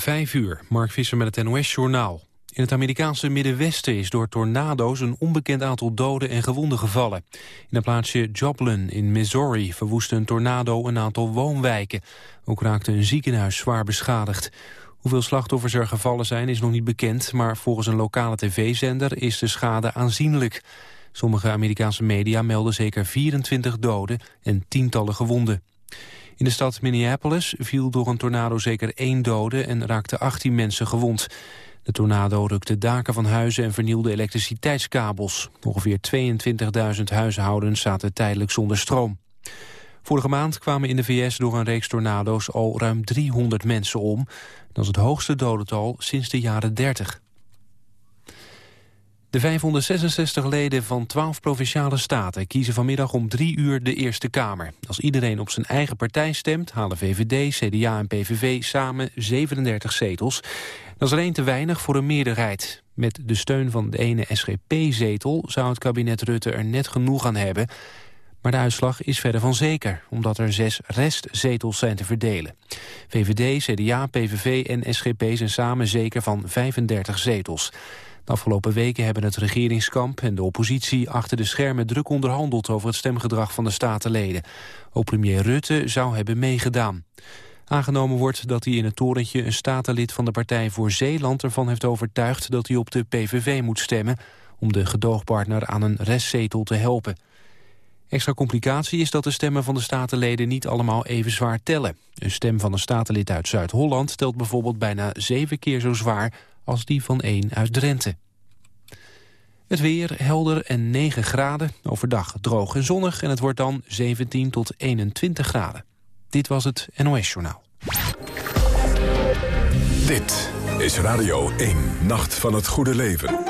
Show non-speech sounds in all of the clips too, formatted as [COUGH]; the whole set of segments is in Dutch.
Vijf uur, Mark Visser met het NOS-journaal. In het Amerikaanse Middenwesten is door tornado's een onbekend aantal doden en gewonden gevallen. In het plaatsje Joplin in Missouri verwoestte een tornado een aantal woonwijken. Ook raakte een ziekenhuis zwaar beschadigd. Hoeveel slachtoffers er gevallen zijn is nog niet bekend... maar volgens een lokale tv-zender is de schade aanzienlijk. Sommige Amerikaanse media melden zeker 24 doden en tientallen gewonden. In de stad Minneapolis viel door een tornado zeker één dode en raakten 18 mensen gewond. De tornado rukte daken van huizen en vernielde elektriciteitskabels. Ongeveer 22.000 huishoudens zaten tijdelijk zonder stroom. Vorige maand kwamen in de VS door een reeks tornado's al ruim 300 mensen om. Dat is het hoogste dodental sinds de jaren 30. De 566 leden van 12 provinciale staten kiezen vanmiddag om drie uur de Eerste Kamer. Als iedereen op zijn eigen partij stemt, halen VVD, CDA en PVV samen 37 zetels. Dat is alleen te weinig voor een meerderheid. Met de steun van de ene SGP-zetel zou het kabinet Rutte er net genoeg aan hebben. Maar de uitslag is verder van zeker, omdat er zes restzetels zijn te verdelen. VVD, CDA, PVV en SGP zijn samen zeker van 35 zetels. Afgelopen weken hebben het regeringskamp en de oppositie achter de schermen druk onderhandeld over het stemgedrag van de statenleden. Ook premier Rutte zou hebben meegedaan. Aangenomen wordt dat hij in het torentje een statenlid van de Partij voor Zeeland ervan heeft overtuigd dat hij op de PVV moet stemmen om de gedoogpartner aan een restzetel te helpen. Extra complicatie is dat de stemmen van de statenleden niet allemaal even zwaar tellen. Een stem van een statenlid uit Zuid-Holland telt bijvoorbeeld bijna zeven keer zo zwaar als die van één uit Drenthe. Het weer helder en 9 graden. Overdag droog en zonnig en het wordt dan 17 tot 21 graden. Dit was het NOS Journaal. Dit is Radio 1, Nacht van het Goede Leven.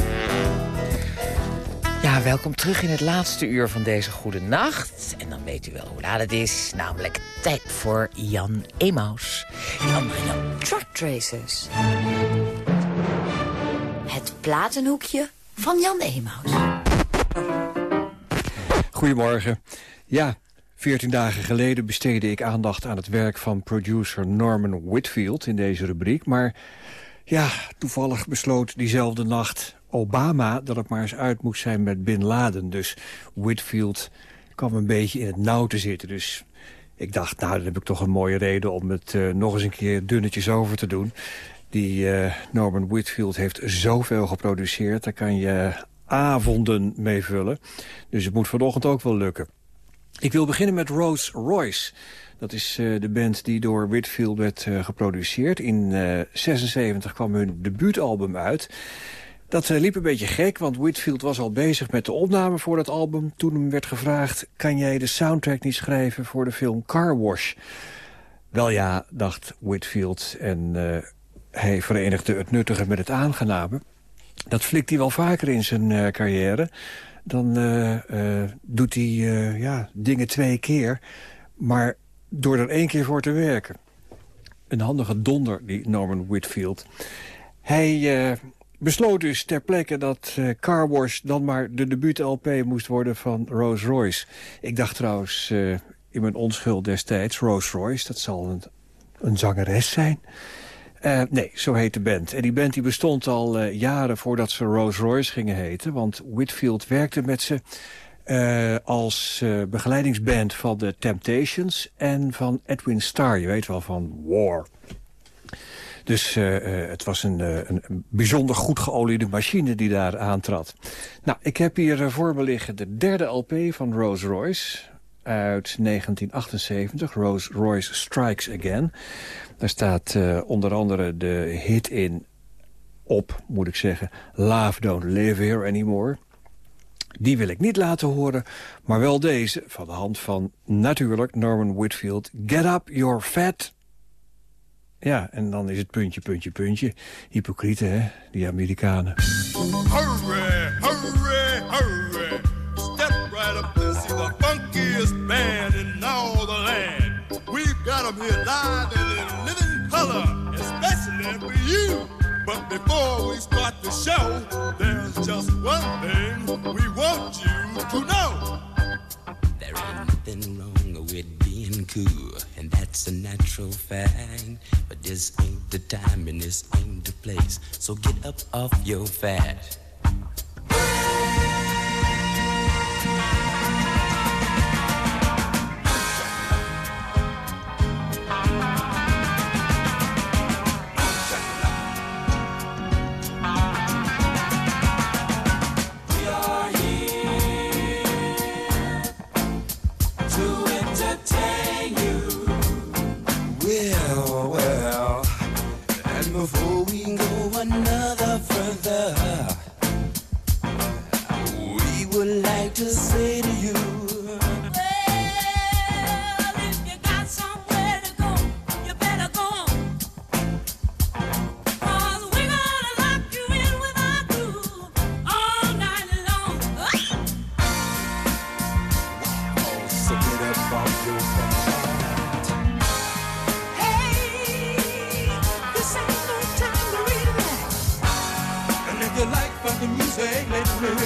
Ja, welkom terug in het laatste uur van deze goede nacht. En dan weet u wel hoe laat het is. Namelijk tijd voor Jan Emaus. Jan, Jan. Truck Tracers. Het platenhoekje van Jan Emaus. Goedemorgen. Ja, veertien dagen geleden besteedde ik aandacht aan het werk van producer Norman Whitfield in deze rubriek. Maar ja, toevallig besloot diezelfde nacht Obama dat het maar eens uit moest zijn met Bin Laden. Dus Whitfield kwam een beetje in het nauw te zitten. Dus ik dacht, nou, dan heb ik toch een mooie reden om het uh, nog eens een keer dunnetjes over te doen. Die uh, Norman Whitfield heeft zoveel geproduceerd. Daar kan je avonden mee vullen. Dus het moet vanochtend ook wel lukken. Ik wil beginnen met Rose Royce. Dat is uh, de band die door Whitfield werd geproduceerd. In 1976 kwam hun debuutalbum uit. Dat uh, liep een beetje gek, want Whitfield was al bezig met de opname voor dat album. Toen hem werd gevraagd, kan jij de soundtrack niet schrijven voor de film Car Wash? Wel ja, dacht Whitfield en uh, hij verenigde het nuttige met het aangename. Dat flikt hij wel vaker in zijn uh, carrière. Dan doet hij ja, dingen twee keer, maar door er één keer voor te werken. Een handige donder, die Norman Whitfield. Hij besloot dus ter plekke dat uh, Car Wash dan maar de debuut-LP moest worden van Rolls Royce. Ik dacht trouwens uh, in mijn onschuld destijds, Rolls Royce, dat zal een, een zangeres zijn. Uh, nee, zo heet de band. En die band die bestond al jaren voordat ze Rolls Royce gingen heten. Want Whitfield werkte met ze als begeleidingsband van The Temptations... en van Edwin Starr, je weet wel, van War. Dus het was een, een, een, bijzonder goed geoliede machine die daar aantrad. Nou, ik heb hier voor me liggen de derde LP van Rolls Royce uit 1978, Rolls Royce Strikes Again. Daar staat onder andere de hit in op, moet ik zeggen... Love Don't Live Here Anymore. Die wil ik niet laten horen, maar wel deze... van de hand van natuurlijk Norman Whitfield. Get up, you're fat. Ja, en dan is het puntje, puntje, puntje. Hypocriete, hè, die Amerikanen. Hurry, hurry, hurry. Step right up to see the funkiest band in all the land. We've got them here live color, especially for you. But before we start the show, there's just one thing we want you to know. There ain't nothing wrong and that's a natural fact. But this ain't the time and this ain't the place, so get up off your fat. together. We would like to.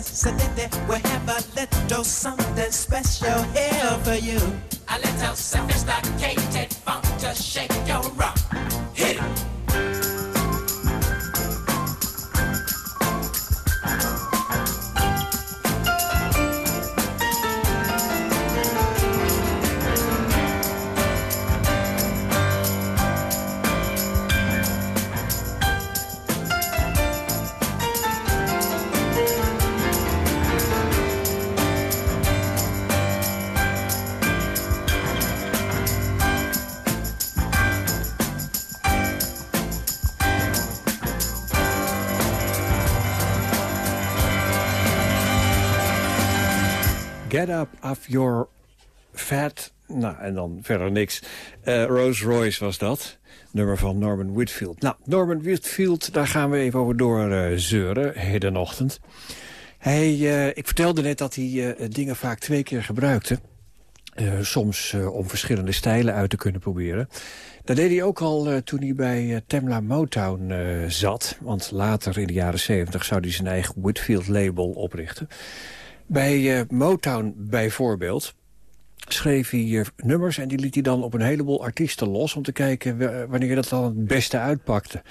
So that we have a little something special here for you. A little something sophisticated. Off your fat... Nou, en dan verder niks. Uh, Rose Royce was dat. Nummer van Norman Whitfield. Nou, Norman Whitfield, daar gaan we even over door uh, zeuren, hedenochtend. Hij, uh, ik vertelde net dat hij dingen vaak twee keer gebruikte. soms om verschillende stijlen uit te kunnen proberen. Dat deed hij ook al toen hij bij Temla Motown zat. Want later in de jaren 70 zou hij zijn eigen Whitfield-label oprichten. Bij Motown bijvoorbeeld schreef hij nummers en die liet hij dan op een heleboel artiesten los... om te kijken wanneer dat dan het beste uitpakte. Het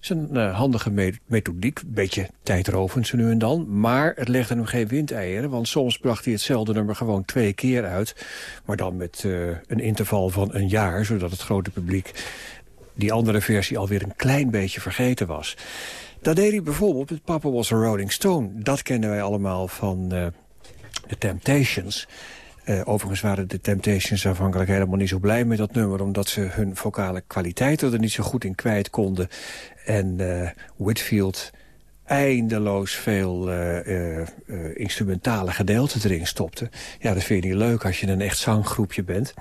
is een uh, handige methodiek, een beetje tijdrovend zo nu en dan. Maar het legde hem geen windeieren, want soms bracht hij hetzelfde nummer gewoon twee keer uit. Maar dan met een interval van een jaar, zodat het grote publiek die andere versie alweer een klein beetje vergeten was. Dat deed hij bijvoorbeeld met Papa Was a Rolling Stone. Dat kennen wij allemaal van uh, The Temptations... Uh, overigens waren de Temptations aanvankelijk helemaal niet zo blij met dat nummer... omdat ze hun vocale kwaliteiten er niet zo goed in kwijt konden. En uh, Whitfield eindeloos veel instrumentale gedeelten erin stopte. Ja, dat vind je niet leuk als je een echt zanggroepje bent.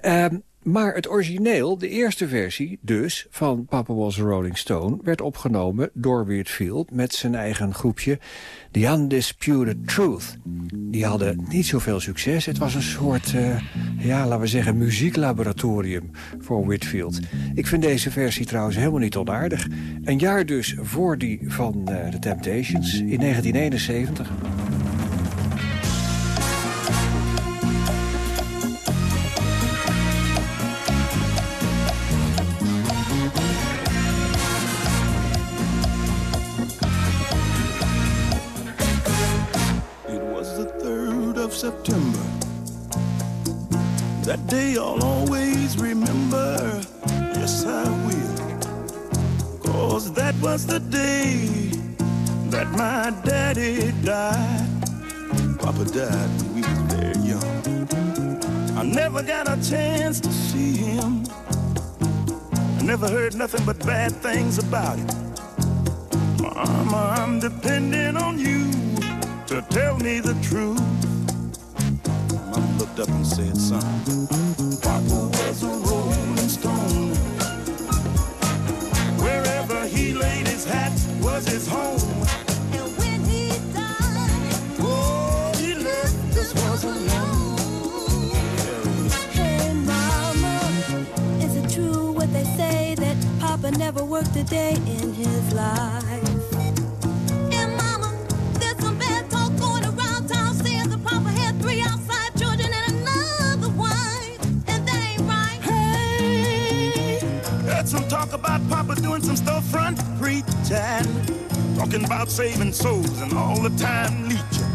Ehm, maar het origineel, de eerste versie dus, van Papa Was Rolling Stone... werd opgenomen door Whitfield met zijn eigen groepje The Undisputed Truth. Die hadden niet zoveel succes. Het was een soort, uh, ja, laten we zeggen, muzieklaboratorium voor Whitfield. Ik vind deze versie trouwens helemaal niet onaardig. Een jaar dus voor die van uh, The Temptations in 1971... day I'll always remember. Yes, I will. Cause that was the day that my daddy died. Papa died when we was very young. I never got a chance to see him. I never heard nothing but bad things about him. Mama, I'm depending on you to tell me the truth up and said, son, Papa was a rolling stone. Wherever he laid his hat was his home. And when he died, oh, he left this was alone. Hey, mama, is it true what they say that Papa never worked a day in his life? Talk about Papa doing some storefront preaching. Talking about saving souls and all the time leeching.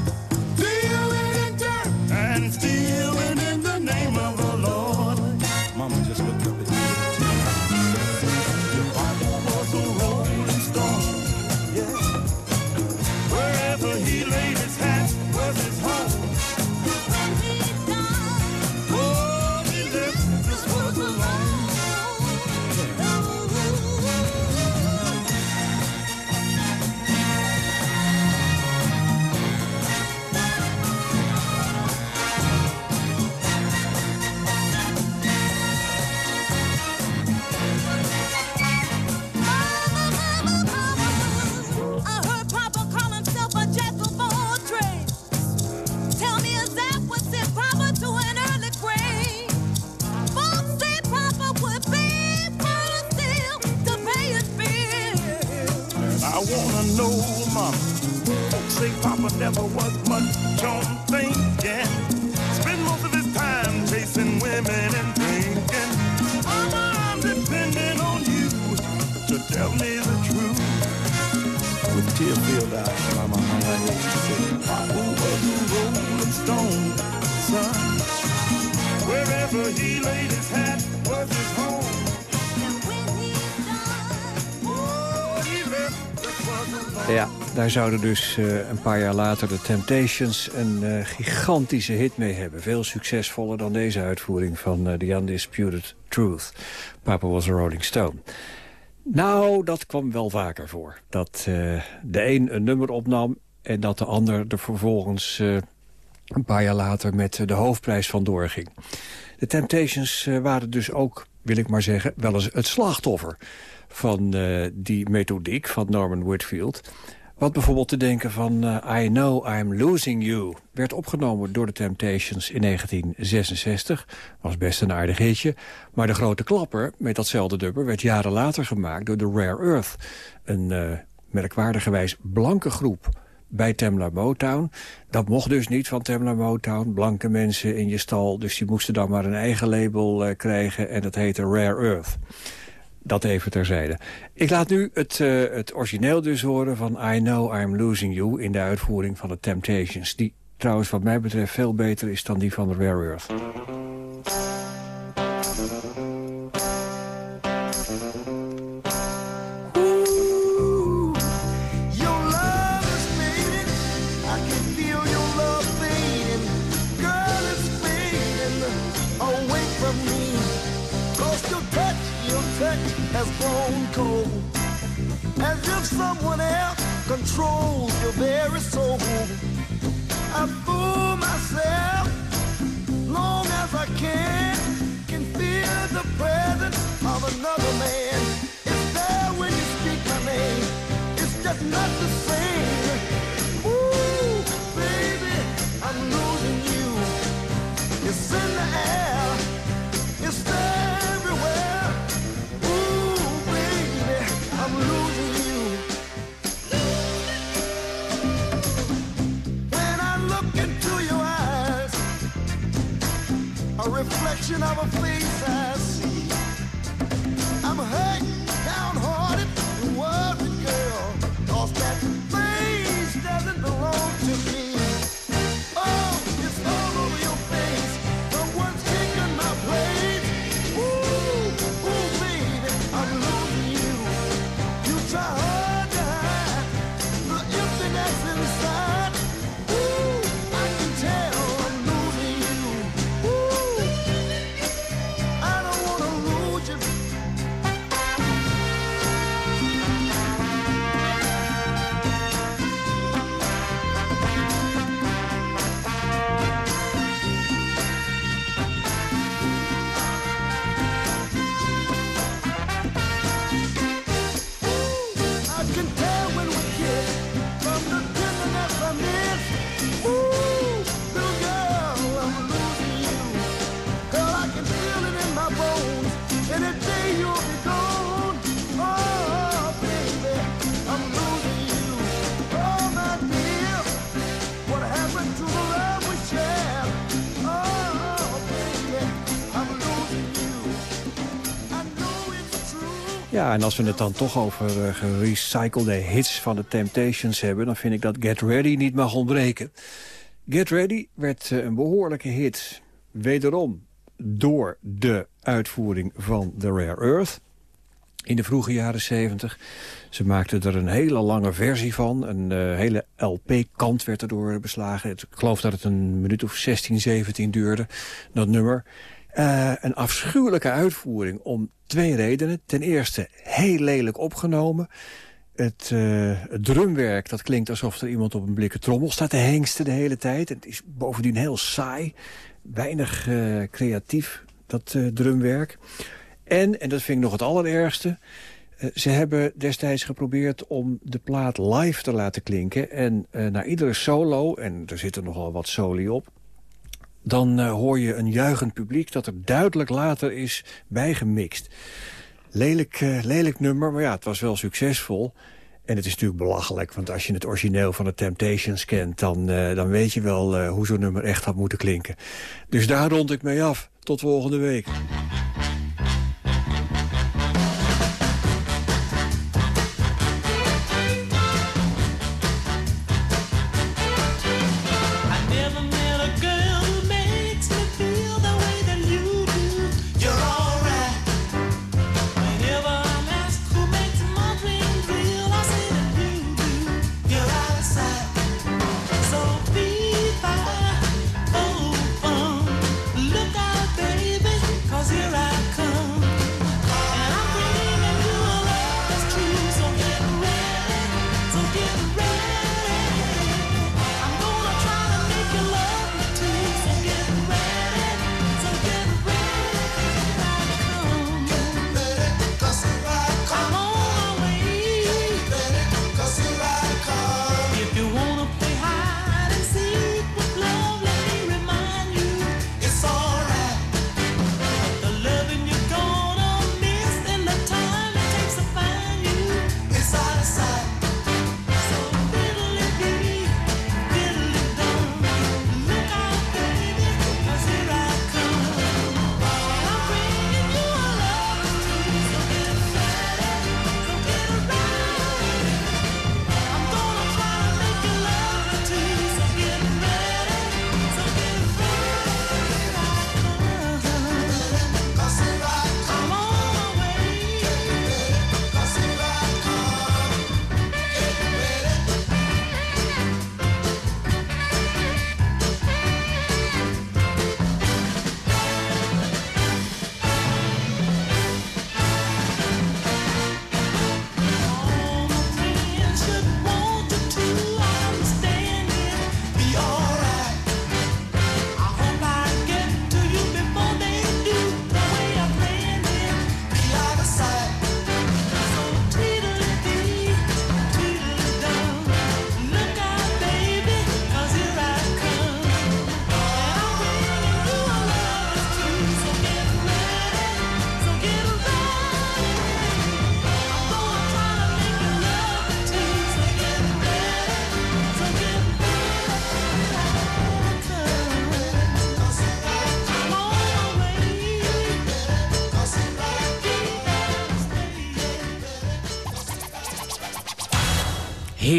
Daar zouden dus uh, een paar jaar later de Temptations een uh, gigantische hit mee hebben. Veel succesvoller dan deze uitvoering van uh, The Undisputed Truth. Papa was a Rolling Stone. Nou, dat kwam wel vaker voor. Dat de een een nummer opnam en dat de ander er vervolgens een paar jaar later met de hoofdprijs van doorging. De Temptations eh, waren dus ook, wil ik maar zeggen, wel eens het slachtoffer van die methodiek van Norman Whitfield. Wat bijvoorbeeld te denken van uh, I Know I'm Losing You... werd opgenomen door de Temptations in 1966. Was best een aardig hitje. Maar de grote klapper met datzelfde dubber... werd jaren later gemaakt door de Rare Earth. Een uh, merkwaardigerwijs blanke groep bij Tamla Motown. Dat mocht dus niet van Tamla Motown. Blanke mensen in je stal. Dus die moesten dan maar een eigen label uh, krijgen. En dat heette Rare Earth. Dat even terzijde. Ik laat nu het, uh, het origineel dus horen van I Know I'm Losing You... in de uitvoering van de Temptations. Die trouwens wat mij betreft veel beter is dan die van de Rare Earth. Someone else controls your very soul. I fool myself long as I can Can feel the presence of another man. It's there when you speak my name. It's just not the same. Ooh, baby, I'm losing you. It's in the air en als we het dan toch over uh, gerecyclede hits van de Temptations hebben... dan vind ik dat Get Ready niet mag ontbreken. Get Ready werd uh, een behoorlijke hit. Wederom door de uitvoering van The Rare Earth in de vroege jaren 70. Ze maakten er een hele lange versie van. Een uh, hele LP-kant werd erdoor beslagen. Ik geloof dat het een minuut of 16, 17 duurde, dat nummer. Uh, een afschuwelijke uitvoering om twee redenen. Ten eerste heel lelijk opgenomen. Het, uh, het drumwerk, dat klinkt alsof er iemand op een blikken trommel staat te hengsten de hele tijd. Het is bovendien heel saai. Weinig uh, creatief, dat drumwerk. En, en dat vind ik nog het allerergste... Ze hebben destijds geprobeerd om de plaat live te laten klinken. En na iedere solo, en er zitten nogal wat soli op... dan uh, hoor je een juichend publiek dat er duidelijk later is bijgemixt. Lelijk, lelijk nummer, maar ja, het was wel succesvol. En het is natuurlijk belachelijk, want als je het origineel van de Temptations kent... dan, dan weet je wel hoe zo'n nummer echt had moeten klinken. Dus daar rond ik mee af. Tot volgende week.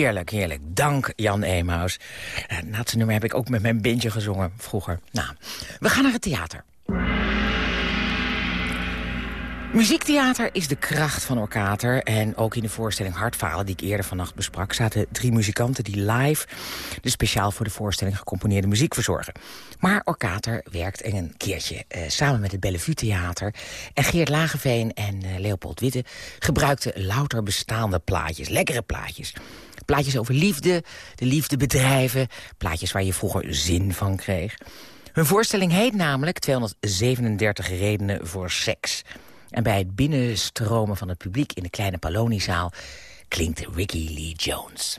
Heerlijk, heerlijk. Dank Jan Emaus. Na het nummer heb ik ook met mijn bandje gezongen vroeger. Nou, we gaan naar het theater. Muziektheater is de kracht van Orkater. En ook in de voorstelling Hartfalen, die ik eerder vannacht besprak... zaten drie muzikanten die live de speciaal voor de voorstelling gecomponeerde muziek verzorgen. Maar Orkater werkt een keertje uh, samen met het Bellevue Theater. En Geert Lageveen en uh, Leopold Witte gebruikten louter bestaande plaatjes. Lekkere plaatjes. Plaatjes over liefde, de liefdebedrijven. Plaatjes waar je vroeger zin van kreeg. Hun voorstelling heet namelijk 237 redenen voor seks. En bij het binnenstromen van het publiek in de kleine Paloniezaal... klinkt Ricky Lee Jones.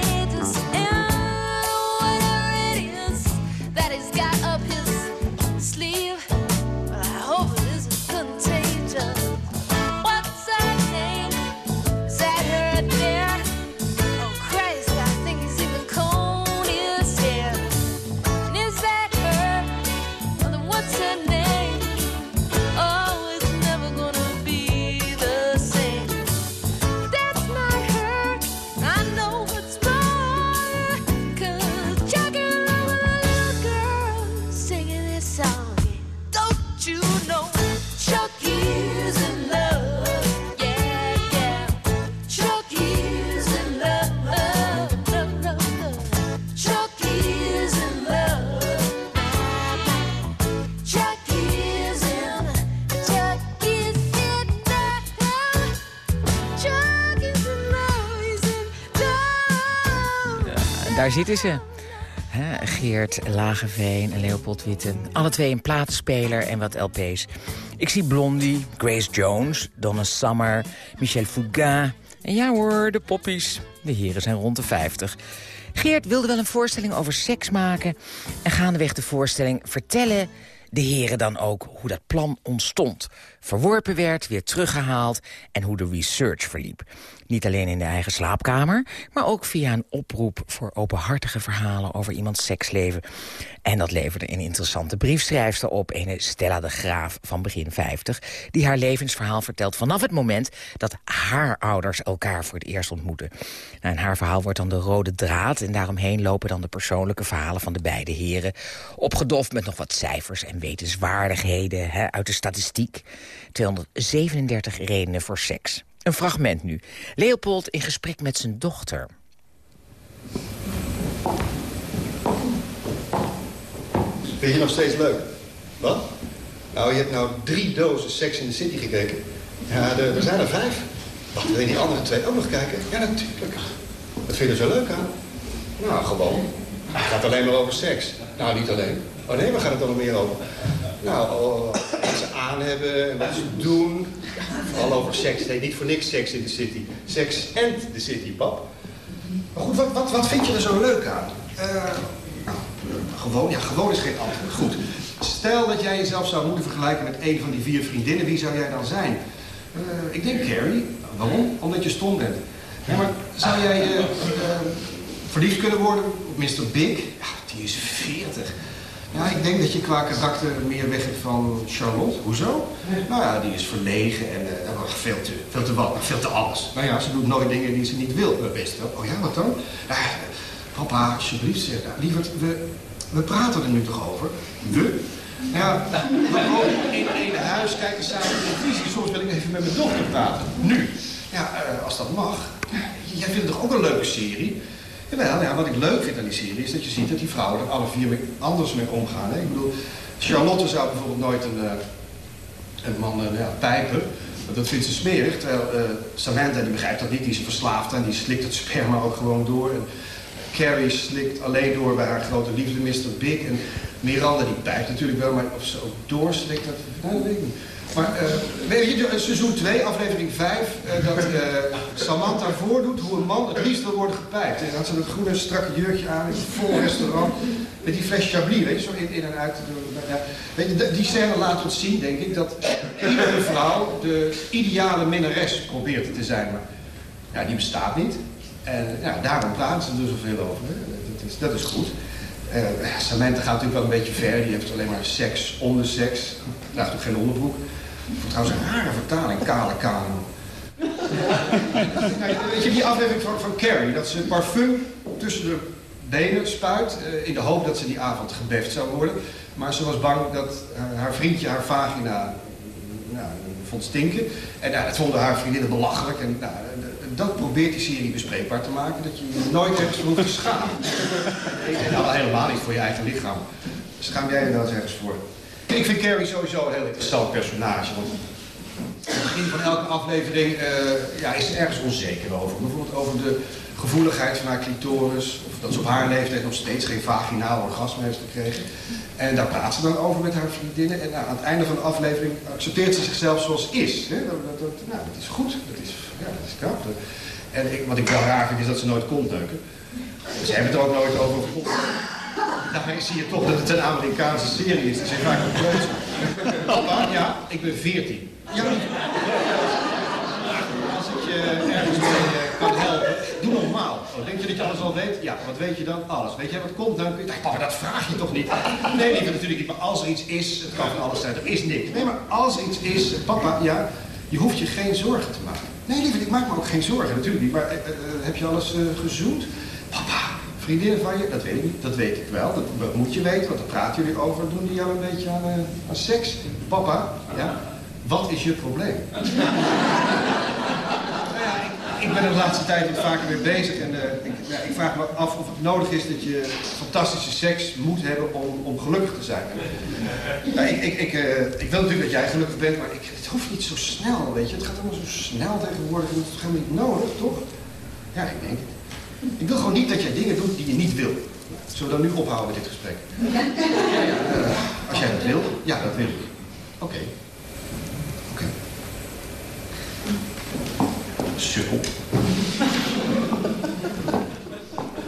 Daar zitten ze. Geert Lageveen en Leopold Witten. Alle twee een platenspeler en wat LP's. Ik zie Blondie, Grace Jones, Donna Summer, Michel Fugain. En ja hoor, de poppies. De heren zijn rond de 50. Geert wilde wel een voorstelling over seks maken... en gaandeweg de voorstelling vertellen de heren dan ook hoe dat plan ontstond. Verworpen werd, weer teruggehaald en hoe de research verliep. Niet alleen in de eigen slaapkamer, maar ook via een oproep... voor openhartige verhalen over iemands seksleven. En dat leverde een interessante briefschrijfster op... een Stella de Graaf van begin 50... die haar levensverhaal vertelt vanaf het moment... dat haar ouders elkaar voor het eerst ontmoeten. Nou, en haar verhaal wordt dan de rode draad... en daaromheen lopen dan de persoonlijke verhalen van de beide heren... opgedoft met nog wat cijfers en wetenswaardigheden hè, uit de statistiek. 237 redenen voor seks. Een fragment nu. Leopold in gesprek met zijn dochter. Vind je nog steeds leuk? Wat? Nou, je hebt nou drie dozen Sex in the City gekeken. Ja, er, er zijn er vijf. Wat, wil je die andere twee ook nog kijken? Ja, natuurlijk. Wat vind je er zo leuk aan? Nou, gewoon. Het gaat alleen maar over seks. Nou, niet alleen. Oh nee, waar gaat het dan nog meer over? Nou, oh, wat ze aan hebben en wat ze doen. Vooral over seks. Nee, niet voor niks seks in the city. Sex and the city, pap. Maar goed, wat, wat, wat vind je er zo leuk aan? Eh, gewoon, ja, gewoon is geen antwoord. Goed. Stel dat jij jezelf zou moeten vergelijken met een van die vier vriendinnen. Wie zou jij dan zijn? Eh, ik denk Carrie. Waarom? Omdat je stom bent. Ja, maar zou jij eh, verliefd kunnen worden op Mr. Big? Ja, die is 40. Ja, ik denk dat je qua karakter meer weg hebt van Charlotte. Hoezo? Nou ja, die is verlegen en uh, veel, te, veel te wat, veel te alles. Nou ja, ze doet nooit dingen die ze niet wil, best wel. Oh ja, wat dan? Papa, alsjeblieft, zeg. Nou, lieverd, we, we praten er nu toch over? We? Nou ja, we wonen in één huis, kijken samen televisie. Soms wil ik even met mijn dochter praten. Nu. Ja, uh, als dat mag. Jij vindt het toch ook een leuke serie? Jawel, ja, wat ik leuk vind aan die serie is dat je ziet dat die vrouwen er alle vier mee, anders mee omgaan. Hè? Ik bedoel, Charlotte zou bijvoorbeeld nooit een, uh, een man uh, ja, pijpen. Dat vindt ze smerig. Terwijl uh, Samantha die begrijpt dat niet, die is verslaafd en die slikt het sperma ook gewoon door. En Carrie slikt alleen door bij haar grote liefde Mr. Big. En Miranda die pijpt natuurlijk wel, maar of ze ook doorslikt, dat, dat weet ik niet. Maar weet je, seizoen 2, aflevering 5, uh, dat uh, Samantha voordoet hoe een man het liefst wil worden gepijpt. En dan had ze dat groene strakke jurkje aan in een vol restaurant. Met die fles Chablis, weet je, zo in, in en uit weet je, die scène laat ons zien, denk ik, dat iedere vrouw de ideale minnares probeert te zijn. Maar ja, die bestaat niet. En ja, daarom praten ze er zoveel over. Dat, is, dat is goed. Uh, Samantha gaat natuurlijk wel een beetje ver. Die heeft alleen maar seks om de seks. Draagt ook geen onderbroek. Trouwens, een rare vertaling, kale kano. [LAUGHS] Weet je, die aflevering van, van Carrie, dat ze parfum tussen de benen spuit... Uh, in de hoop dat ze die avond gebeft zou worden. Maar ze was bang dat uh, haar vriendje haar vagina nou, vond stinken. En nou, dat vonden haar vriendinnen belachelijk. En nou, dat probeert die serie bespreekbaar te maken. Dat je je nooit ergens voor hoeft te schamen. [LAUGHS] en nou, helemaal niet voor je eigen lichaam. Schaam jij je wel eens ergens voor? Ik vind Carrie sowieso een heel interessant personage. Want aan het begin van elke aflevering uh, ja, is ze ergens onzeker over. Bijvoorbeeld over de gevoeligheid van haar clitoris. Of dat ze op haar leeftijd nog steeds geen vaginaal orgasme heeft gekregen. En daar praat ze dan over met haar vriendinnen. En nou, aan het einde van de aflevering accepteert ze zichzelf zoals is. Hè? Dat, dat, nou, dat is goed. Dat is, ja, dat is. En ik, wat ik wel raar vind is dat ze nooit komt neuken. Ze hebben het er ook nooit over. Daarmee zie je toch dat het een Amerikaanse serie is. Dat zijn vaak een kleuter. Papa, ja, ik ben 14. Ja, als ik je ergens mee kan helpen, doe normaal. Denk je dat je alles al weet? Ja, wat weet je dan? Alles. Weet jij wat komt? Dan kun je... Papa, dat vraag je toch niet? Nee, lieve, natuurlijk niet. Maar als er iets is, het kan van alles zijn. Er is niks. Nee, maar als er iets is, papa, ja, je hoeft je geen zorgen te maken. Nee, lieve, ik maak me ook geen zorgen, natuurlijk niet. Maar uh, uh, heb je alles uh, gezoend? Papa, vriendinnen van je? Dat weet ik. Dat weet ik wel. Dat, moet je weten, want daar praten jullie over. Doen die jou een beetje aan, aan seks? Papa, ja? Wat is je probleem? [LAUGHS] nou ik, ik ben de laatste tijd wat vaker mee bezig. En ik, ja, ik vraag me af of het nodig is dat je fantastische seks moet hebben om, om gelukkig te zijn. Nou, ik, ik, ik, ik wil natuurlijk dat jij gelukkig bent, maar ik, het hoeft niet zo snel, weet je. Het gaat allemaal zo snel tegenwoordig. Dat is helemaal niet nodig, toch? Ja, ik denk het. Ik wil gewoon niet dat jij dingen doet die je niet wil. Zullen we dan nu ophouden met dit gesprek? Uh, als jij dat wil, ja, dat wil ik. Oké. Oké. Okay.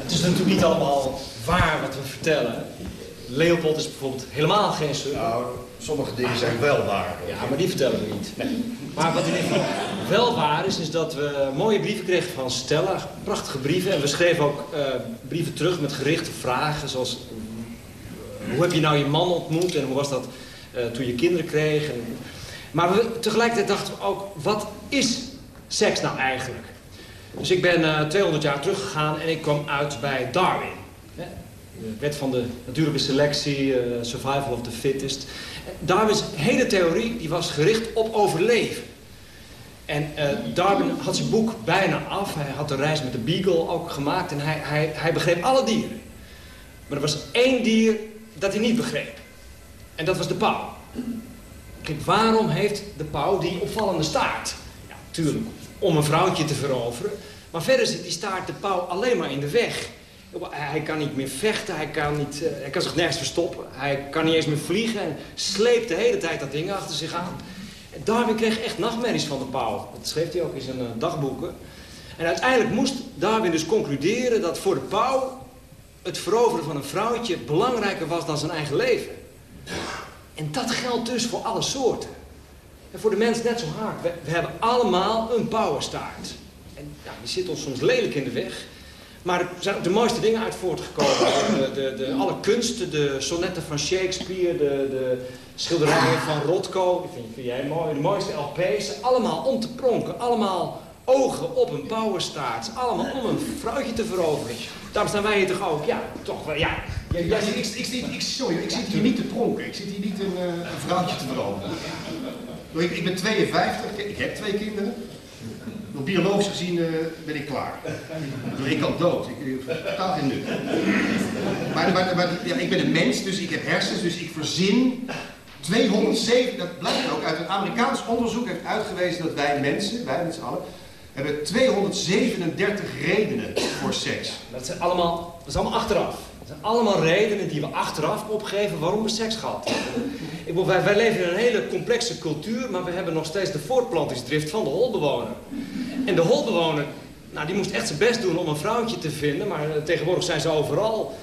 Het is natuurlijk niet allemaal waar wat we vertellen. Leopold is bijvoorbeeld helemaal geen sukkel. Nou, sommige dingen zijn wel waar. Ja, maar die vertellen we niet. Nee. Maar wat in ieder geval wel waar is, is dat we mooie brieven kregen van Stella. Prachtige brieven. En we schreven ook uh, brieven terug met gerichte vragen. Zoals, uh, hoe heb je nou je man ontmoet? En hoe was dat uh, toen je kinderen kreeg? En, maar we, tegelijkertijd dachten we ook, wat is seks nou eigenlijk? Dus ik ben 200 jaar teruggegaan en ik kwam uit bij Darwin. De wet van de natuurlijke selectie, survival of the fittest. Darwin's hele theorie die was gericht op overleven. En uh, Darwin had zijn boek bijna af. Hij had de reis met de Beagle ook gemaakt. En hij, hij, hij begreep alle dieren. Maar er was één dier dat hij niet begreep. En dat was de pauw. Kijk, waarom heeft de pauw die opvallende staart? Ja, tuurlijk, om een vrouwtje te veroveren. Maar verder zit die staart de pauw alleen maar in de weg. Hij kan niet meer vechten, hij kan, niet, eh, hij kan zich nergens verstoppen. Hij kan niet eens meer vliegen en sleept de hele tijd dat ding achter zich aan. En Darwin kreeg echt nachtmerries van de pauw. Dat schreef hij ook in zijn eh, dagboeken. En uiteindelijk moest Darwin dus concluderen dat voor de pauw... het veroveren van een vrouwtje belangrijker was dan zijn eigen leven. En dat geldt dus voor alle soorten. En voor de mens net zo hard. We, we hebben allemaal een pauwenstaart. En ja, die zit ons soms lelijk in de weg. Maar er zijn ook de mooiste dingen uit voortgekomen. De, de, alle kunsten, de sonnetten van Shakespeare, de, de schilderijen van Rothko. Vind, vind jij mooi? De mooiste LP's. Allemaal om te pronken. Allemaal ogen op een pauwenstaart. Allemaal om een vrouwtje te veroveren. Daarom staan wij hier toch ook. Ja, toch wel, ja. Ja, ik, ik, ik, sorry, ik zit hier niet te pronken. Ik zit hier niet een, uh, een vrouwtje te veroveren. Ik, ik ben 52, ik heb twee kinderen. Biologisch gezien uh, ben ik klaar. Ik kan dood. Ik totaal geen nut. Maar ja, ik ben een mens, dus ik heb hersens, dus ik verzin 207, dat blijkt ook uit een Amerikaans onderzoek, heeft uitgewezen dat wij mensen, wij met z'n allen, hebben 237 redenen voor seks. Dat zijn allemaal, dat is allemaal achteraf. Dat zijn allemaal redenen die we achteraf opgeven waarom we seks gehad hebben. Wij, wij leven in een hele complexe cultuur, maar we hebben nog steeds de voortplantingsdrift van de holbewoner. En de holbewoner, nou, die moest echt zijn best doen om een vrouwtje te vinden, maar eh, tegenwoordig zijn ze overal.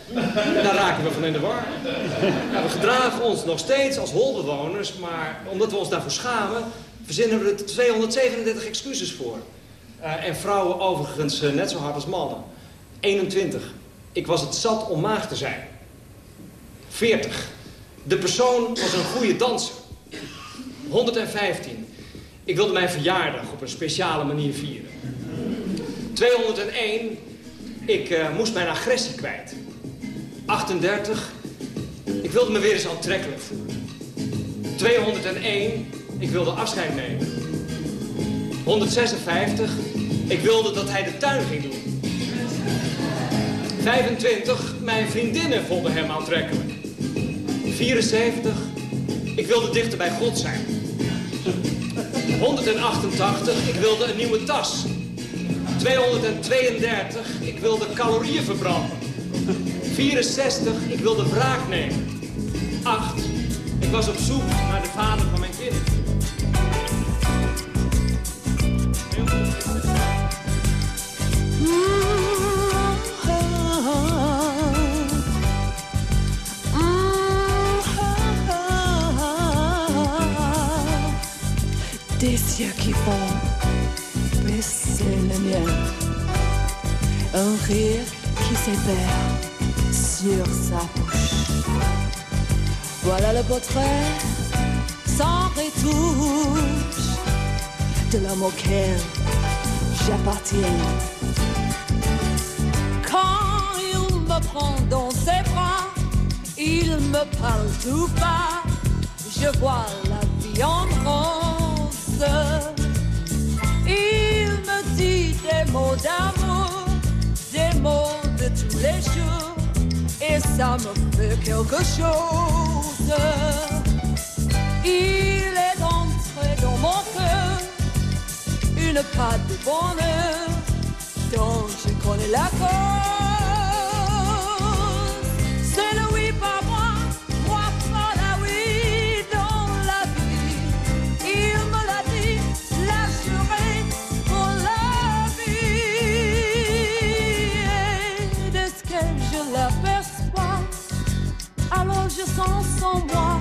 Daar raken we van in de war. Nou, we gedragen ons nog steeds als holbewoners, maar omdat we ons daarvoor schamen, verzinnen we er 237 excuses voor. Uh, en vrouwen overigens uh, net zo hard als mannen. 21. Ik was het zat om maag te zijn. 40. De persoon was een goede danser. 115. Ik wilde mijn verjaardag op een speciale manier vieren. 201. Ik uh, moest mijn agressie kwijt. 38. Ik wilde me weer eens aantrekkelijk voelen. 201. Ik wilde afscheid nemen. 156. Ik wilde dat hij de tuin ging doen. 25. Mijn vriendinnen vonden hem aantrekkelijk. 74. Ik wilde dichter bij God zijn. 188. Ik wilde een nieuwe tas. 232. Ik wilde calorieën verbranden. 64. Ik wilde wraak nemen. 8. Ik was op zoek naar de vader van mijn kind. Qui font baisser le mien. Un rire qui s'épère sur sa bouche. Voilà le portrait sans retouche de l'homme auquel j'appartiens. Quand il me prend dans ses bras, il me parle tout bas. Je vois la vie en Il me dit des mots d'amour, des mots de tous les jours, et ça me fait quelque chose. Il est entré dans mon cœur une pâte de bonheur dont je connais la cause. Alors je sens en moi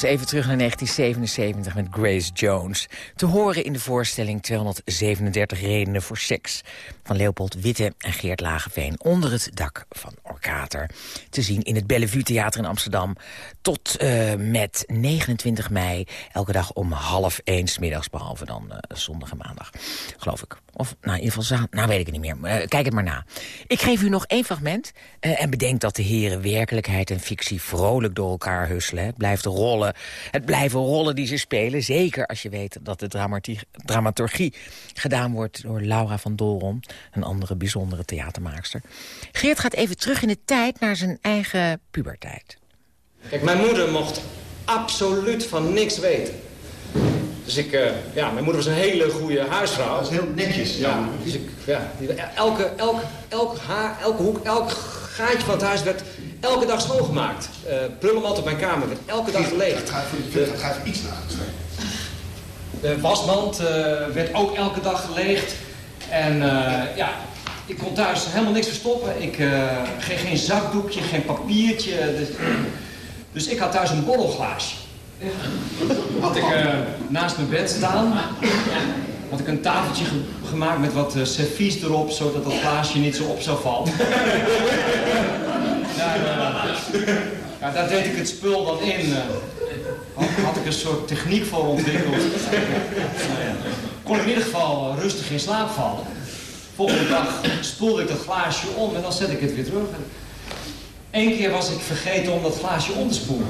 was even terug naar 1977 met Grace Jones. Te horen in de voorstelling 237 redenen voor seks... van Leopold Witte en Geert Lageveen onder het dak van Orkater. Te zien in het Bellevue Theater in Amsterdam... tot uh, met 29 mei, elke dag om half één middags... behalve dan uh, zondag en maandag, geloof ik. Of, nou, in ieder geval, nou weet ik het niet meer. Uh, kijk het maar na. Ik geef u nog één fragment. En bedenk dat de heren werkelijkheid en fictie vrolijk door elkaar husselen. Het blijft rollen. Het blijven rollen die ze spelen. Zeker als je weet dat de dramaturgie gedaan wordt door Laura van Dolron. Een andere bijzondere theatermaakster. Geert gaat even terug in de tijd naar zijn eigen puberteit. Kijk, mijn moeder mocht absoluut van niks weten. Dus ik, uh, ja, mijn moeder was een hele goede huisvrouw. Dat is heel netjes, ja. ja dus ik, ja, elke, elke, elke, haar, elke hoek, elk gaatje van het huis werd elke dag schoongemaakt. Uh, prullenmat op mijn kamer werd elke dag geleegd. Dat gaat voor dat gaat iets naar. De wasmand uh, werd ook elke dag geleegd. En ja, ik kon thuis helemaal niks verstoppen. Ik, geen, geen zakdoekje, geen papiertje. Dus, dus ik had thuis een borrelglaasje. Had ik uh, naast mijn bed staan. Had ik een tafeltje ge gemaakt met wat uh, servies erop, zodat dat glaasje niet zo op zou vallen. [LAUGHS] daar, uh, ja, daar deed ik het spul dan in. Had, had, ik een soort techniek voor ontwikkeld. Kon ik in ieder geval rustig in slaap vallen. Volgende dag spoelde ik dat glaasje om en dan zet ik het weer terug. Eén keer was ik vergeten om dat glaasje om te spoelen.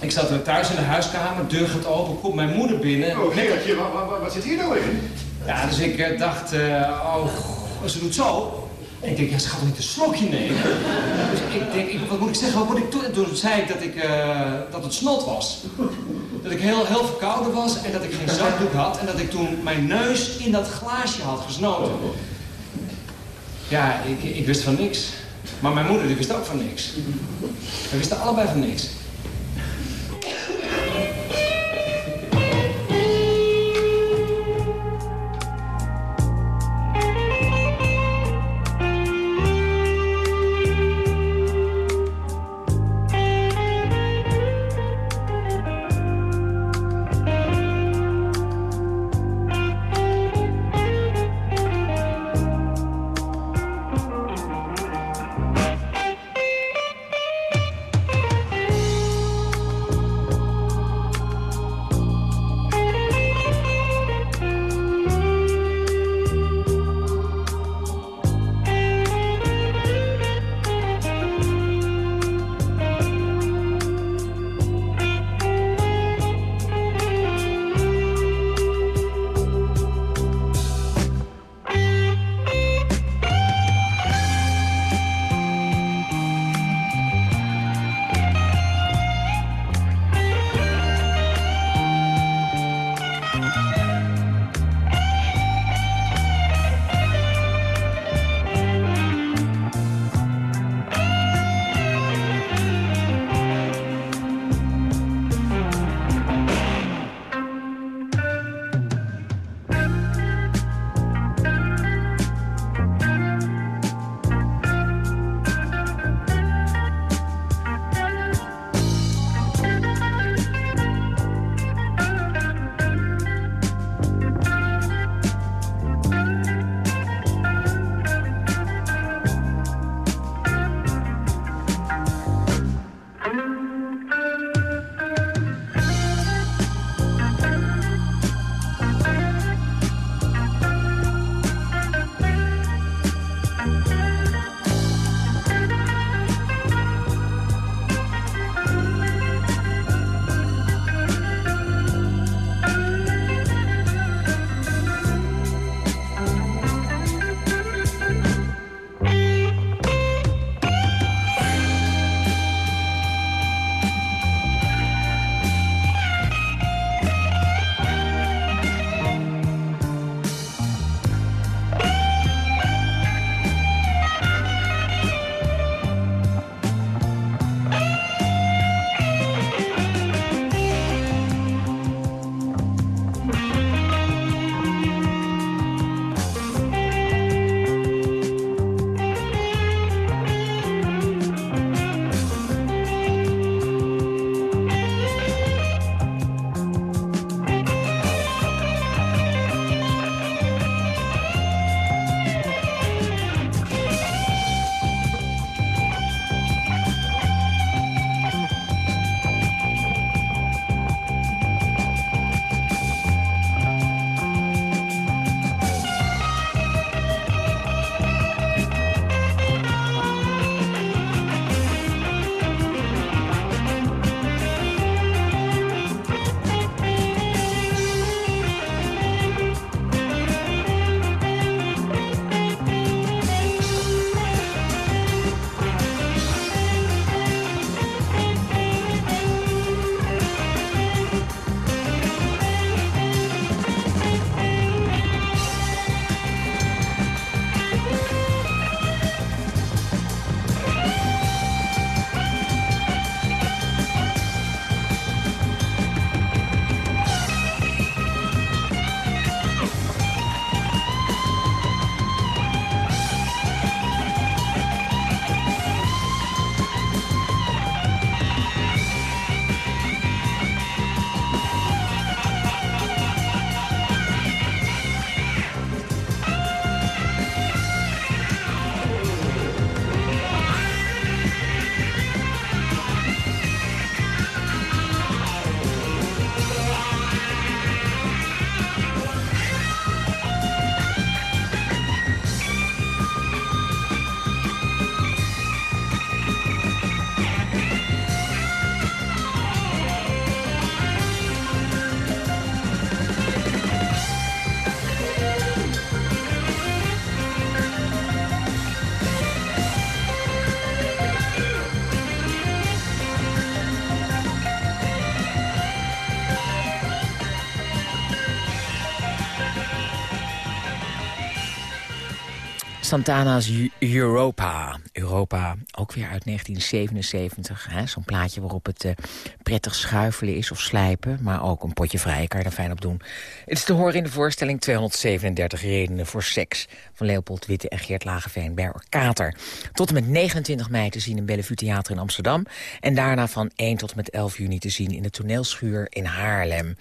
Ik zat er thuis in de huiskamer, deur gaat open, komt mijn moeder binnen. Oh, wat, wat, wat zit hier nou in? Ja, dus ik uh, dacht, uh, oh, ze doet zo. En ik denk, ja, ze gaat niet een slokje nemen? Dus ik denk, ik, wat moet ik zeggen, wat moet ik doen? Toen zei ik dat, ik, uh, dat het snot was. Dat ik heel, heel verkouden was en dat ik geen zakdoek had. En dat ik toen mijn neus in dat glaasje had gesnoten. Ja, ik, ik wist van niks. Maar mijn moeder die wist ook van niks. We wisten allebei van niks. Santana's Eu- Europa. Europa, ook weer uit 1977. hè, Zo'n plaatje waarop het eh, prettig schuifelen is of slijpen. Maar ook een potje vrij kan je er fijn op doen. Het is te horen in de voorstelling 237 redenen voor seks... van Leopold Witte en Geert Lageveen bij Orkater. Tot en met 29 mei te zien in Bellevue Theater in Amsterdam. En daarna van 1 tot en met 11 juni te zien in de toneelschuur in Haarlem.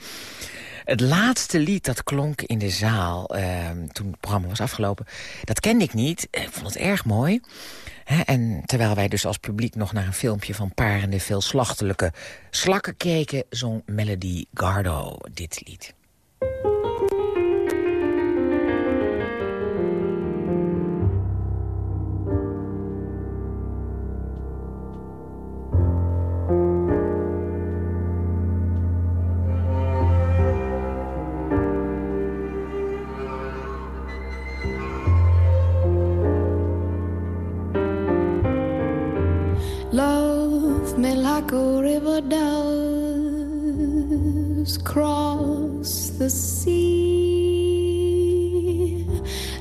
Het laatste lied dat klonk in de zaal eh, toen het programma was afgelopen... dat kende ik niet. Ik vond het erg mooi. En terwijl wij dus als publiek nog naar een filmpje... van parende, veelslachtelijke slakken keken... zong Melody Gardo dit lied. Like a river does cross the sea.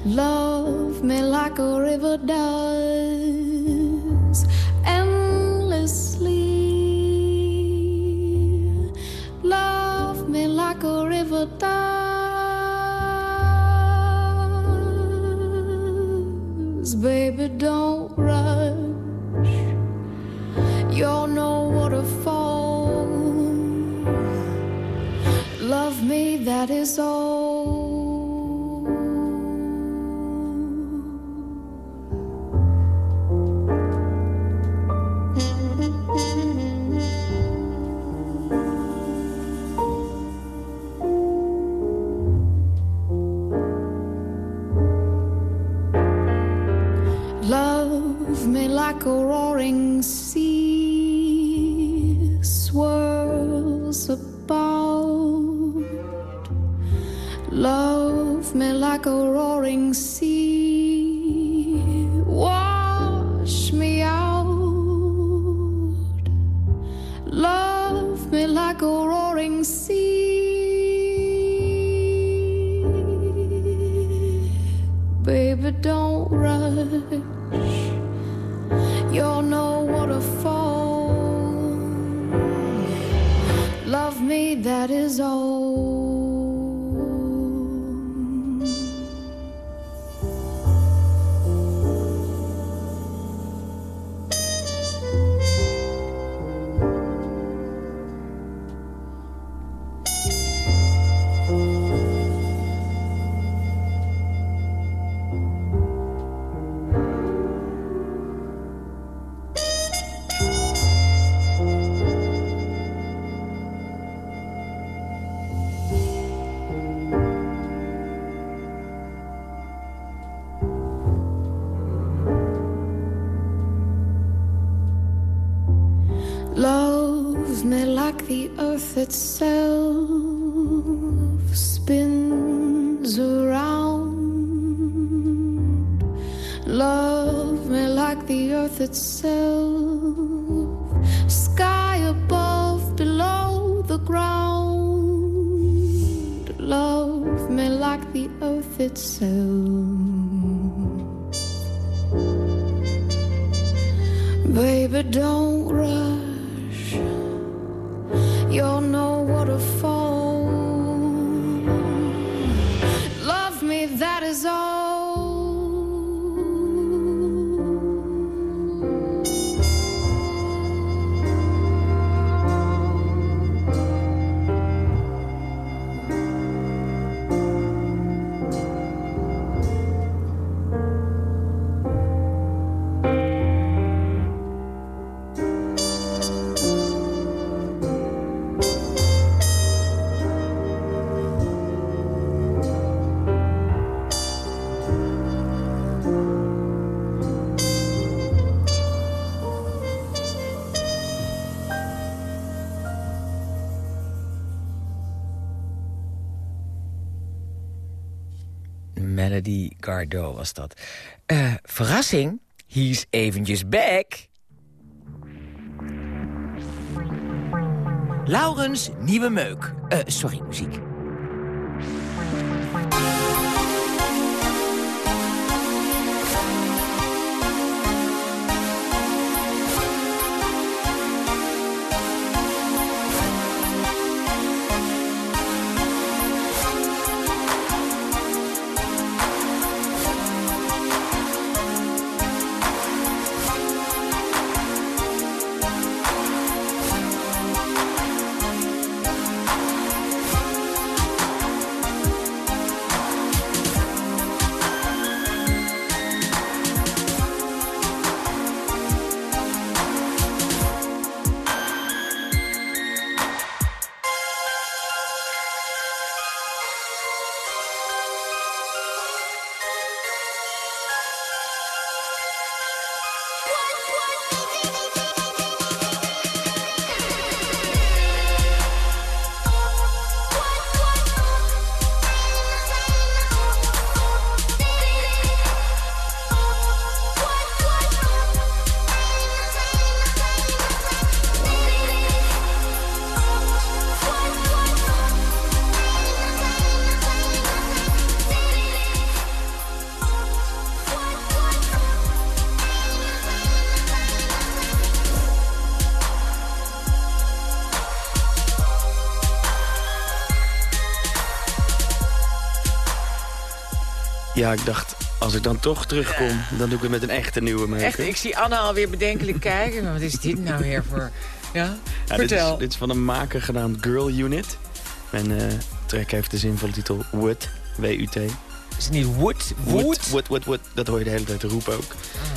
Love me like a river does endlessly. Love me like a river does. That is all. Love me like the earth itself spins around. Love me like the earth itself, sky above, below the ground. Love me like the earth itself. Baby, don't rush. You're no Gardot was dat. Eh, verrassing, he's eventjes back. Laurens Nieuwe Meuk. Eh, sorry, muziek. Ja, ik dacht, als ik dan toch terugkom, dan doe ik het met een echte nieuwe maker. Echt, ik zie Anne alweer bedenkelijk kijken. Wat is dit nou weer voor... Ja, Ja, dit, vertel. is, dit is van een maker genaamd Girl Unit. En eh track heeft de zinvolle titel Wood, W-U-T. Is het niet Wood? Wood, Wood? wood, wood. Dat hoor je de hele tijd roepen ook.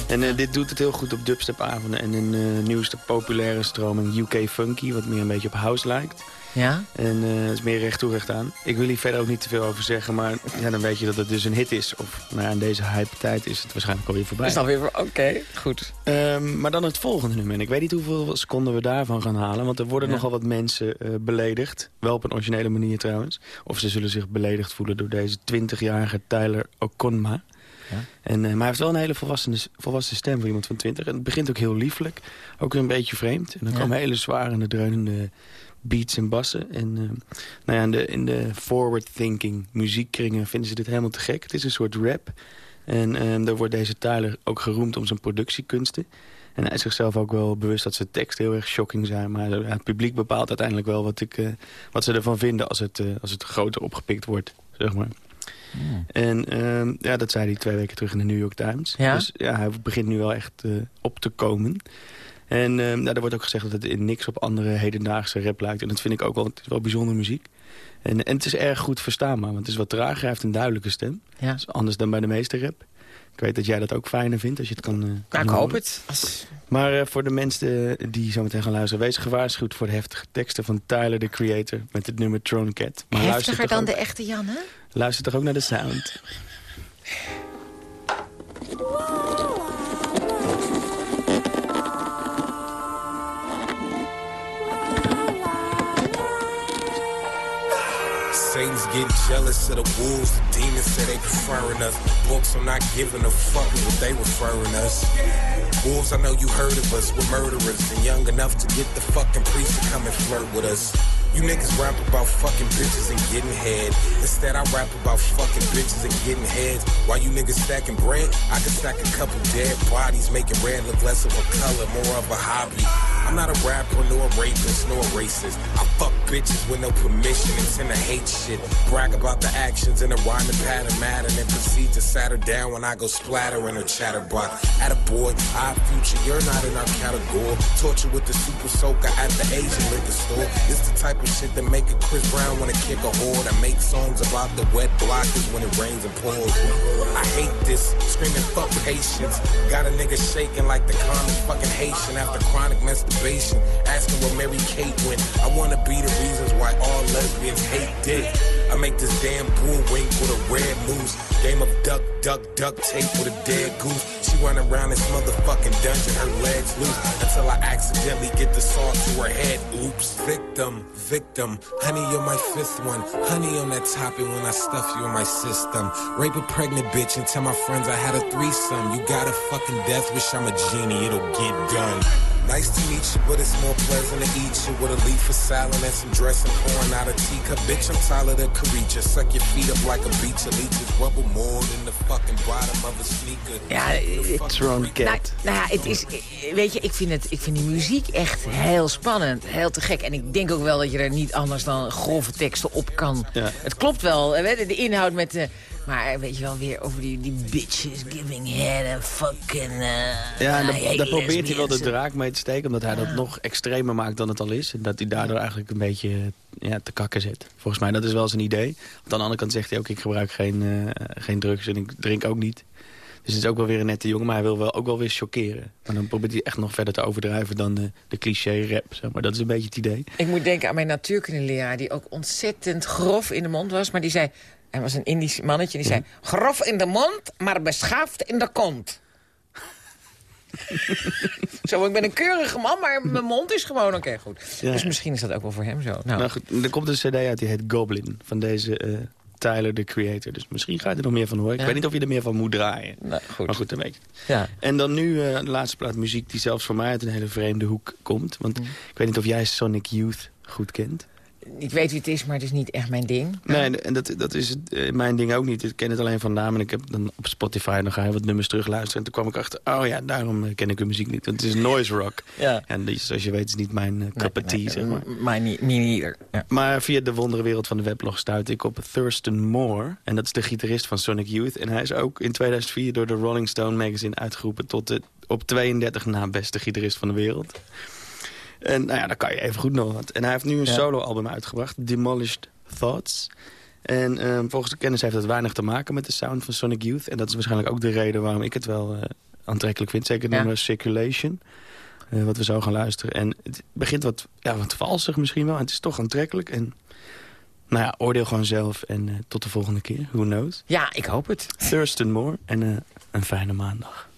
En eh, dit doet het heel goed op dubstepavonden. En in de nieuwste populaire stroming UK Funky, wat meer een beetje op house lijkt. Ja? En eh, het is meer recht toe recht aan. Ik wil hier verder ook niet te veel over zeggen, maar ja, dan weet je dat het dus een hit is. Of nou in deze hype tijd is het waarschijnlijk alweer voorbij. Is alweer... Oké, goed. Ehm, maar dan het volgende nummer. En ik weet niet hoeveel seconden we daarvan gaan halen. Want er worden Ja. nogal wat mensen eh, beledigd. Wel op een originele manier trouwens. Of ze zullen zich beledigd voelen door deze 20-jarige Tyler Okonma. Ja. En, eh, maar hij heeft wel een hele volwassen, volwassen stem voor iemand van 20. En het begint ook heel lieflijk. Ook een beetje vreemd. En dan Ja. komen hele zware, dreunende beats en bassen. En eh, nou ja, in de, in de forward-thinking muziekkringen vinden ze dit helemaal te gek. Het is een soort rap. En eh, daar wordt deze Tyler ook geroemd om zijn productiekunsten. En hij is zichzelf ook wel bewust dat zijn teksten heel erg shocking zijn. Maar het publiek bepaalt uiteindelijk wel wat, ik, eh, wat ze ervan vinden als het, eh, als het groter opgepikt wordt, zeg maar. En ehm, ja, dat zei hij twee weken terug in de New York Times. Ja? Dus ja, hij begint nu wel echt op te komen. En nou, er wordt ook gezegd dat het in niks op andere hedendaagse rap lijkt. En dat vind ik ook wel, het is wel bijzondere muziek. En, en het is erg goed verstaanbaar, want het is wat trager. Hij heeft een duidelijke stem. Ja. Dat is anders dan bij de meeste rap. Ik weet dat jij dat ook fijner vindt, als je het kan, eh, kan Nou, ik horen. hoop het. Als- Maar eh, voor de mensen die zo meteen gaan luisteren... wees gewaarschuwd voor de heftige teksten van Tyler, the Creator... met het nummer Throne Cat. Maar Heftiger dan ook, de echte Janne? luister toch ook naar de sound. Getting jealous of the wolves. The demons say they preferring us. Books are not giving a fuck what they referring us. Wolves, I know you heard of us. We're murderers and young enough to get the fucking priest to come and flirt with us. You niggas rap about fucking bitches and getting head. Instead, I rap about fucking bitches and getting heads. While you niggas stacking bread, I can stack a couple dead bodies, making red look less of a color, more of a hobby. I'm not a rapper, nor a rapist, nor a racist. I fuck bitches with no permission and tend to hate shit. Brag about the actions in a rhyming pattern matter, and proceed to sat her down when I go splatter in her chatterbox. At a boy, our future, you're not in our category. Torture with the super soaker at the Asian liquor store. It's the type of shit that make a Chris Brown wanna kick a whore. To make songs about the wet blockers when it rains and pours. I hate this, screaming fuck patience. Got a nigga shaking like the common fucking Haitian after chronic masturbation. Asking where Mary Kate went. I wanna be the reasons why all lesbians hate dick. I make this damn bull wink with a red moose. Game of duck, duck, duck tape with a dead goose. She run around this motherfucking dungeon, her legs loose. Until I accidentally get the saw to her head. Oops. Victim, victim. Honey, you're my fifth one. Honey on that topping when I stuff you in my system. Rape a pregnant bitch and tell my friends I had a threesome. You got a fucking death wish, I'm a genie, it'll get done. Nice to meet you, but it's more pleasant to eat you with a leaf of salad and some dressing pouring out a teacup. Bitch, I'm Tyler the Creature. Suck your feet up like a beach of leeches. Rubble more than the fucking bottom of a sneaker. Ja, eh, Throne Cat. Nou, nou ja, het is, eh, weet je, ik vind, het, ik vind die muziek echt heel spannend, heel te gek. En ik denk ook wel dat je er niet anders dan grove teksten op kan. Ja. Het klopt wel, eh, weet je, de inhoud met de... Maar weet je wel, weer over die, die bitches giving head en fucking... eh, Ja, en daar, probeert hij wel de draak mee te steken... omdat hij dat nog extremer maakt dan het al is. En dat hij daardoor eigenlijk een beetje ja, te kakken zit. Volgens mij, dat is wel zijn idee. Want aan de andere kant zegt hij ook... ik gebruik geen, eh, geen drugs en ik drink ook niet. Dus het is ook wel weer een nette jongen, maar hij wil wel, ook wel weer chockeren. Maar dan probeert hij echt nog verder te overdrijven dan de, de cliché-rap. Zeg maar. Dat is een beetje het idee. Ik moet denken aan mijn natuurkundeleraar... die ook ontzettend grof in de mond was. Maar die zei... Hij was een Indisch mannetje. Die zei... Grof in de mond, maar beschaafd in de kont. [LAUGHS] zo, ik ben een keurige man, maar mijn mond is gewoon oké, goed. Ja. Dus misschien is dat ook wel voor hem zo. Nou, Nou goed, er komt een cd uit die heet Goblin. Van deze eh, Tyler, the Creator. Dus misschien ga je er nog meer van horen. Ik weet niet of je er meer van moet draaien. nou, goed. Maar goed, dan weet je. Ja. En dan nu eh, de laatste plaat muziek die zelfs voor mij uit een hele vreemde hoek komt. Want Mm. ik weet niet of jij Sonic Youth goed kent. Ik weet wie het is, maar het is niet echt mijn ding. Nee, en dat, dat is eh, mijn ding ook niet. Ik ken het alleen van naam. En ik heb dan op Spotify nog ga je wat nummers terugluisteren. En toen kwam ik achter, oh ja, daarom eh, ken ik hun muziek niet. Want het is noise rock. Ja. En die, zoals je weet is niet mijn uh, cup of tea, nee, zeg maar. Maar niet, niet ieder. Ja. Maar via de wonderenwereld van de weblog stuitte ik op Thurston Moore. En dat is de gitarist van Sonic Youth. En hij is ook in 2004 door de Rolling Stone magazine uitgeroepen... tot de op 32 na beste gitarist van de wereld. En nou ja, dan kan je even goed nog wat. En hij heeft nu een Ja. soloalbum uitgebracht, Demolished Thoughts. En ehm, volgens de kennis heeft het weinig te maken met de sound van Sonic Youth. En dat is waarschijnlijk ook de reden waarom ik het wel eh, aantrekkelijk vind. Zeker Ja. nummer Circulation, eh, wat we zo gaan luisteren. En het begint wat, ja, wat valsig misschien wel. En het is toch aantrekkelijk. En nou ja, oordeel gewoon zelf. En eh, tot de volgende keer. Who knows? Ja, ik hoop het. Thurston Moore. En een fijne maandag.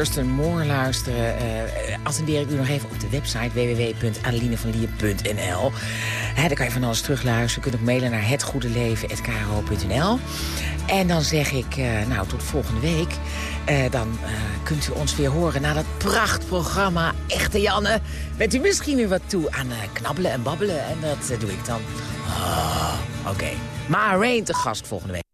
Thurston Moore luisteren... eh attendeer ik u nog even op de website www.adelinevanlier.nl. Daar kan je van alles terugluisteren. Je kunt ook mailen naar hetgoedeleven.kro.nl. En dan zeg ik, eh, nou, tot volgende week. Eh, dan kunt u ons weer horen na dat prachtprogramma Echte Janne. Bent u misschien weer wat toe aan knabbelen en babbelen? En dat doe ik dan. Oh, Oké. Maar Rain te gast volgende week.